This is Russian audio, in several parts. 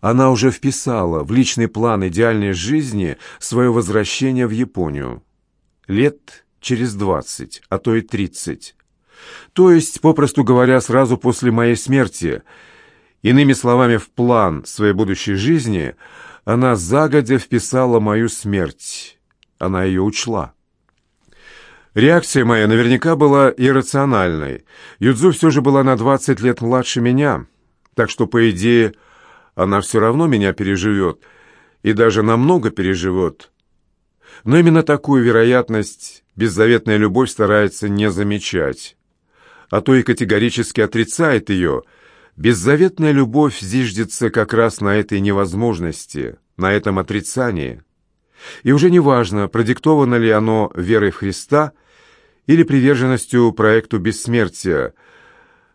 она уже вписала в личный план идеальной жизни свое возвращение в Японию. Лет через двадцать, а то и тридцать. То есть, попросту говоря, сразу после моей смерти. Иными словами, в план своей будущей жизни она загодя вписала мою смерть. Она ее учла. Реакция моя наверняка была иррациональной. Юдзу все же была на 20 лет младше меня, так что, по идее, она все равно меня переживет, и даже намного переживет. Но именно такую вероятность беззаветная любовь старается не замечать а то и категорически отрицает ее, беззаветная любовь зиждется как раз на этой невозможности, на этом отрицании. И уже не важно, продиктовано ли оно верой в Христа или приверженностью проекту бессмертия,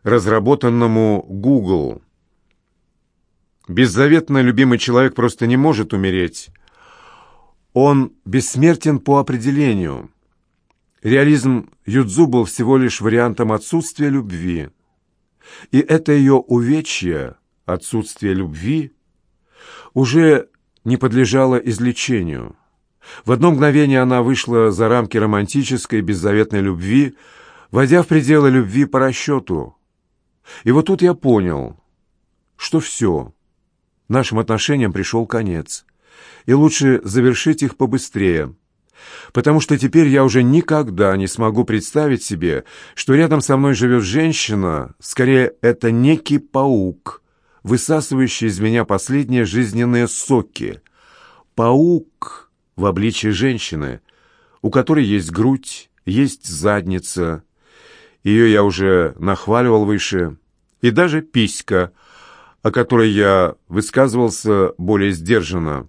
разработанному Google. Беззаветно любимый человек просто не может умереть. Он бессмертен по определению – Реализм Юдзу был всего лишь вариантом отсутствия любви. И это ее увечье, отсутствие любви, уже не подлежало излечению. В одно мгновение она вышла за рамки романтической беззаветной любви, войдя в пределы любви по расчету. И вот тут я понял, что все, нашим отношениям пришел конец, и лучше завершить их побыстрее – потому что теперь я уже никогда не смогу представить себе, что рядом со мной живет женщина, скорее это некий паук, высасывающий из меня последние жизненные соки. Паук в обличии женщины, у которой есть грудь, есть задница, ее я уже нахваливал выше, и даже писька, о которой я высказывался более сдержанно.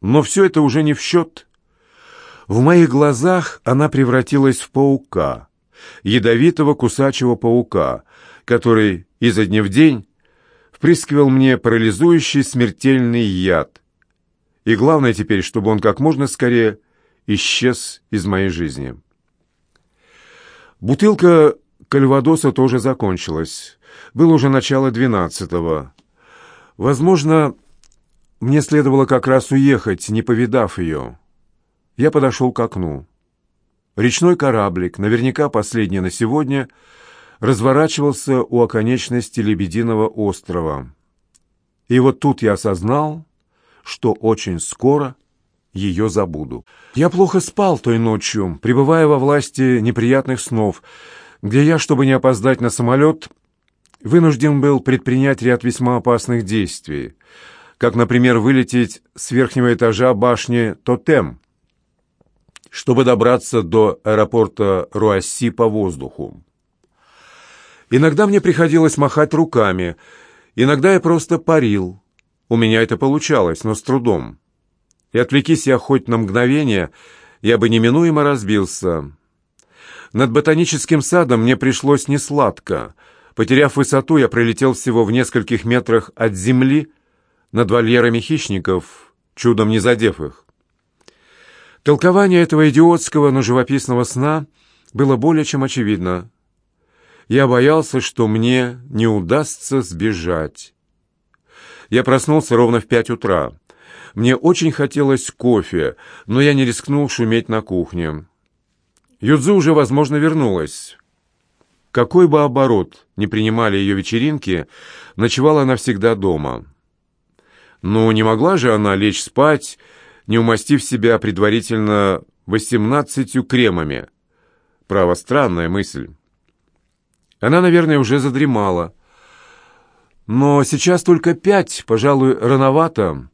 Но все это уже не в счет. В моих глазах она превратилась в паука, ядовитого кусачего паука, который изо дня в день впрыскивал мне парализующий смертельный яд. И главное теперь, чтобы он как можно скорее исчез из моей жизни. Бутылка кальвадоса тоже закончилась. Было уже начало двенадцатого. Возможно, мне следовало как раз уехать, не повидав ее. Я подошел к окну. Речной кораблик, наверняка последний на сегодня, разворачивался у оконечности Лебединого острова. И вот тут я осознал, что очень скоро ее забуду. Я плохо спал той ночью, пребывая во власти неприятных снов, где я, чтобы не опоздать на самолет, вынужден был предпринять ряд весьма опасных действий, как, например, вылететь с верхнего этажа башни Тотем, чтобы добраться до аэропорта Руасси по воздуху. Иногда мне приходилось махать руками, иногда я просто парил. У меня это получалось, но с трудом. И отвлекись я хоть на мгновение, я бы неминуемо разбился. Над ботаническим садом мне пришлось несладко. Потеряв высоту, я пролетел всего в нескольких метрах от земли над вольерами хищников, чудом не задев их. Толкование этого идиотского, но живописного сна было более чем очевидно. Я боялся, что мне не удастся сбежать. Я проснулся ровно в пять утра. Мне очень хотелось кофе, но я не рискнул шуметь на кухне. Юдзу уже, возможно, вернулась. Какой бы оборот ни принимали ее вечеринки, ночевала она всегда дома. Но не могла же она лечь спать не умастив себя предварительно восемнадцатью кремами. Право, странная мысль. Она, наверное, уже задремала. Но сейчас только пять, пожалуй, рановато.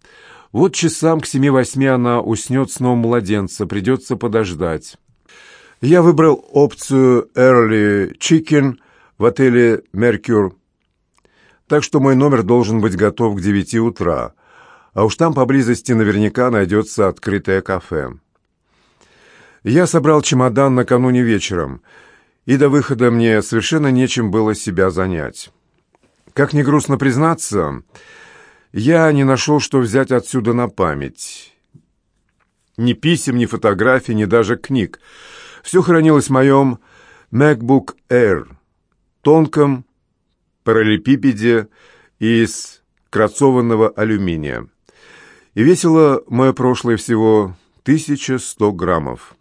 Вот часам к семи-восьми она уснет сном младенца, придется подождать. Я выбрал опцию Early Chicken в отеле «Меркюр», так что мой номер должен быть готов к девяти утра а уж там поблизости наверняка найдется открытое кафе. Я собрал чемодан накануне вечером, и до выхода мне совершенно нечем было себя занять. Как ни грустно признаться, я не нашел, что взять отсюда на память. Ни писем, ни фотографий, ни даже книг. Все хранилось в моем MacBook Air, тонком параллелепипеде из крацованного алюминия. И весило мое прошлое всего 1100 граммов.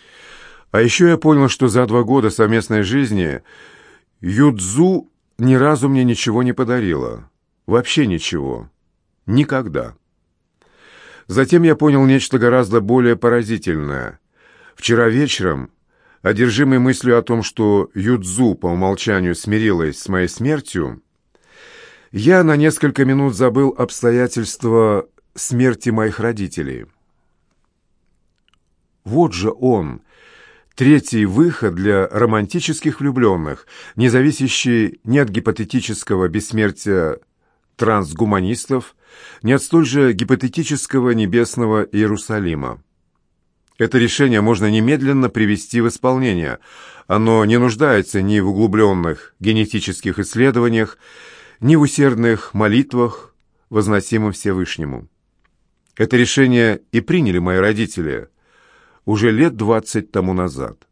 А еще я понял, что за два года совместной жизни Юдзу ни разу мне ничего не подарила. Вообще ничего. Никогда. Затем я понял нечто гораздо более поразительное. Вчера вечером, одержимый мыслью о том, что Юдзу по умолчанию смирилась с моей смертью, я на несколько минут забыл обстоятельства смерти моих родителей. Вот же он, третий выход для романтических влюбленных, не зависящий ни от гипотетического бессмертия трансгуманистов, ни от столь же гипотетического небесного Иерусалима. Это решение можно немедленно привести в исполнение. Оно не нуждается ни в углубленных генетических исследованиях, ни в усердных молитвах, возносимым Всевышнему. Это решение и приняли мои родители уже лет двадцать тому назад.